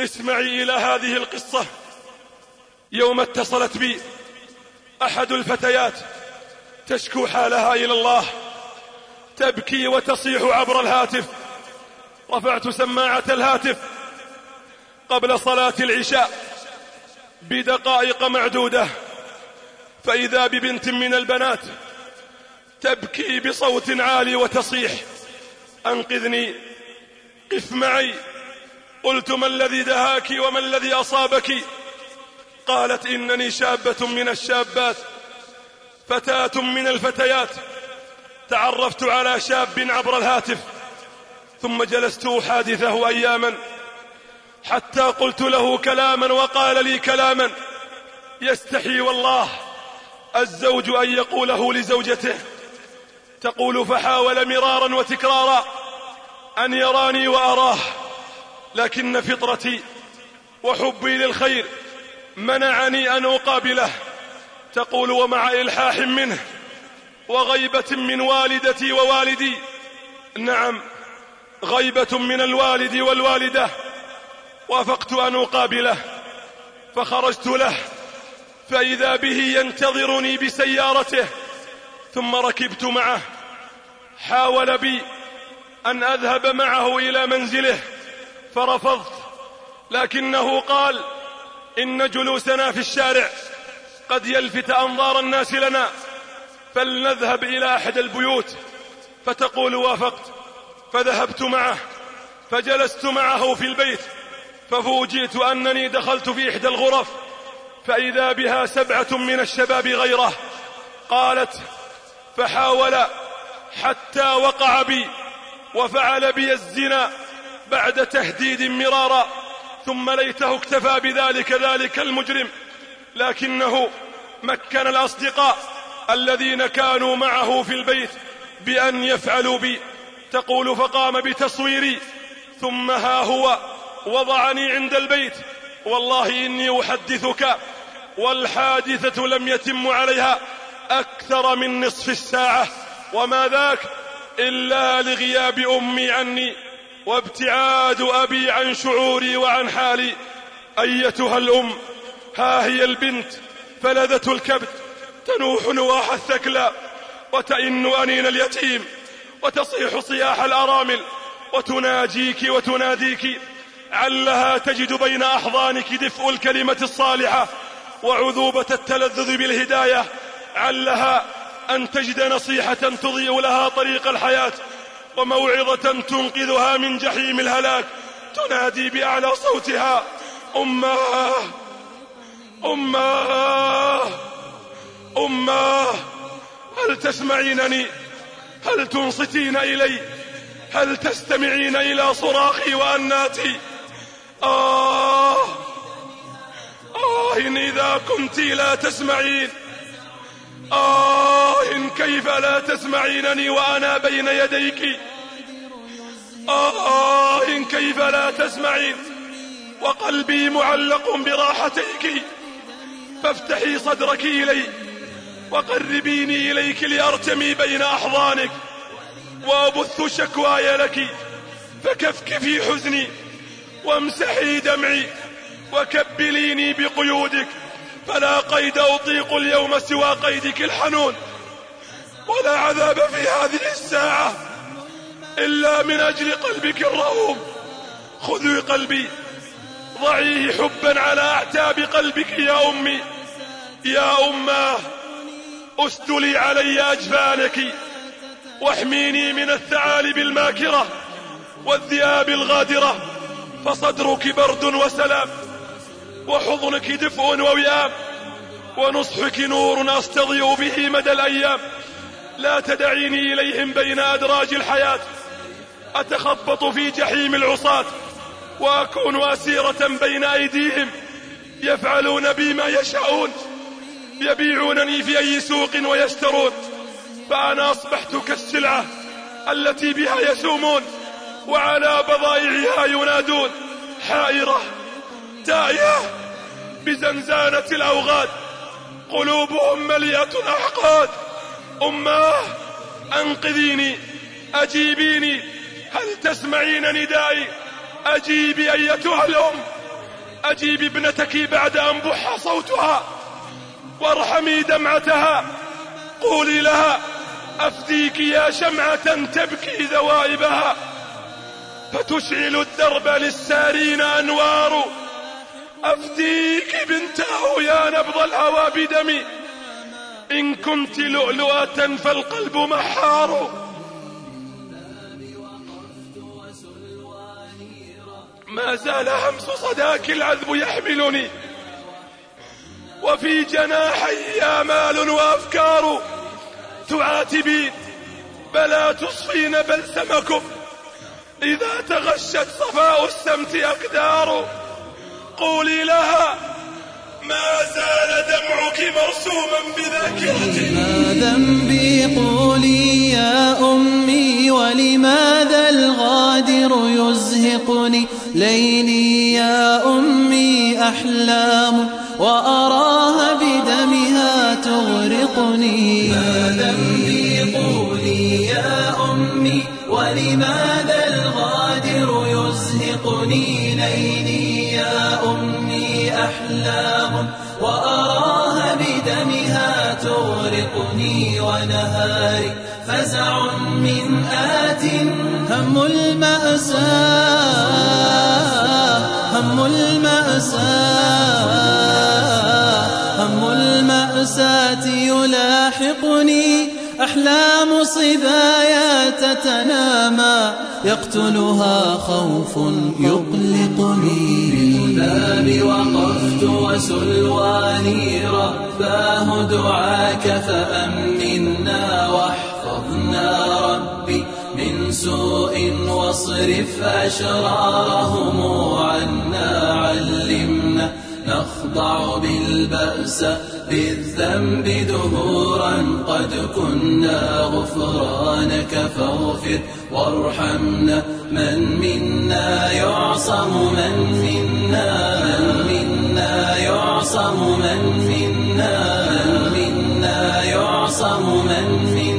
اسمعي إلى هذه القصة. يوم اتصلت بي أحد الفتيات تشكو حالها إلى الله تبكي وتصيح عبر الهاتف. رفعت سماعة الهاتف قبل صلاة العشاء بدقائق معدودة. فإذا ببنت من البنات تبكي بصوت عالي وتصيح أنقذني قف معي. قلت ما الذي دهاك وما الذي أصابك؟ قالت إنني شابة من الشابات فتاة من الفتيات. تعرفت على شاب عبر الهاتف ثم جلست أحادثه أياما حتى قلت له كلاما وقال لي كلاما. يستحي والله الزوج أن يقوله لزوجته. تقول فحاول مرارا وتكرارا أن يراني وأراه. لكن فطرتي وحبي للخير منعني أن أقابله. تقول ومع إلحاح منه وغيبة من والدتي ووالدي. نعم غيبة من الوالد والوالدة. وافقت أن أقابله فخرجت له. فإذا به ينتظرني بسيارته ثم ركبت معه. حاول بي أن أذهب معه إلى منزله. فرفضت. لكنه قال إن جلوسنا في الشارع قد يلفت أنظار الناس لنا. فلنذهب إلى أحد البيوت. فتقول وافقت. فذهبت معه. فجلست معه في البيت. ففوجئت أنني دخلت في إحدى الغرف. فإذا بها سبعة من الشباب غيره. قالت فحاول حتى وقع بي وفعل بي الزنا. بعد تهديد مرارا ثم ليته اكتفى بذلك ذلك المجرم. لكنه مكن الأصدقاء الذين كانوا معه في البيت بأن يفعلوا بي. تقول فقام بتصويري ثم ها هو وضعني عند البيت. والله إني أحدثك والحادثة لم يتم عليها أكثر من نصف الساعة. وما ذاك إلا لغياب أمي عني. وابتعاد أبي عن شعوري وعن حالي. أيتها الأم ها هي البنت فلذة الكبد تنوح نواح الثكلى وتئن أنين اليتيم. وتصيح صياح الأرامل وتناجيك وتناديك. علها تجد بين أحضانك دفء الكلمة الصالحة وعذوبة التلذذ بالهداية. علها أن تجد نصيحة تضيء لها طريق الحياة. وموعظة تنقذها من جحيم الهلاك. تنادي بأعلى صوتها. أماه أماه أماه هل تسمعينني؟ هل تنصتين إلي؟ هل تستمعين إلى صراخي وأناتي؟ آه آه إن إذا كنت لا تسمعين. آه إن كيف لا تسمعينني وأنا بين يديك؟ آه كيف لا تسمعين وقلبي معلق براحتيك. فافتحي صدرك إلي وقربيني إليك لأرتمي بين أحضانك. وأبث شكواي لك فكفك في حزني. وامسحي دمعي وكبليني بقيودك. فلا قيد أطيق اليوم سوى قيدك الحنون. ولا عذاب في هذه الساعة. إلا من أجل قلبك الرؤوم خذي قلبي. ضعيه حبا على أعتاب قلبك يا أمي. يا أماه أسدلي علي أجفانك. واحميني من الثعالب الماكرة والذئاب الغادرة. فصدرك برد وسلام وحضنك دفء ووئام ونصحك نور أستضيء به مدى الأيام. لا تدعيني إليهم بين أدراج الحياة. أتخبط في جحيم العصاة وأكون أسيرة بين أيديهم يفعلون بي ما يشاءون يبيعونني في أي سوق ويشترون فأنا أصبحت كالسلعة التي بها يسومون وعلى بضائعها ينادون حائرة تائهة بزنزانة الأوغاد قلوبهم مليئة أحقاد أماه أنقذيني أجيبيني هل تسمعين ندائي. أجيبي أيتها الأم. أجيب ابنتك بعد أن بح صوتها. وارحمي دمعتها. قولي لها أفديك يا شمعة تبكي ذوائبها. فتشعل الدرب للسارين أنوار. أفديك بنته يا نبض الهوى بدمي. إن كنت لؤلؤة فالقلب محار. ما زال همس صداك العذب يحملني. وفي جناحي آمال وأفكار تعاتبين بلا تصفين بلسمكم إذا تغشت صفاء السمت أقدار. قولي لها ما زال دمعك مرسوما بذاكرتي ما ذنبي؟ قولي يا أمي ولماذا الغادر يزهقني. ليلي يا أمي أحلام وأراها بدمها تغرقني. ما ذنبي قولي يا أمي ولماذا الغادر يزهقني؟ ليلي يا أمي أحلام وأراها بدمها تغرقني. ونهاري فزع من آت هم المأساة هم المأساة هم المأساة يلاحقني. أحلام صبايا تتنامى يقتلها خوف يقلقني. بالباب وقفت وسلواني رباه دعاك فأمنا واحفظنا ربي من سوء واصرف أشرارهم عنا علمنا نخضع بالبأس بالذنب دهورا. قد كنا غفرانك فاغفر وارحمنا. من منا يعصم من منا من منا يعصم من منا من منا يعصم من منا.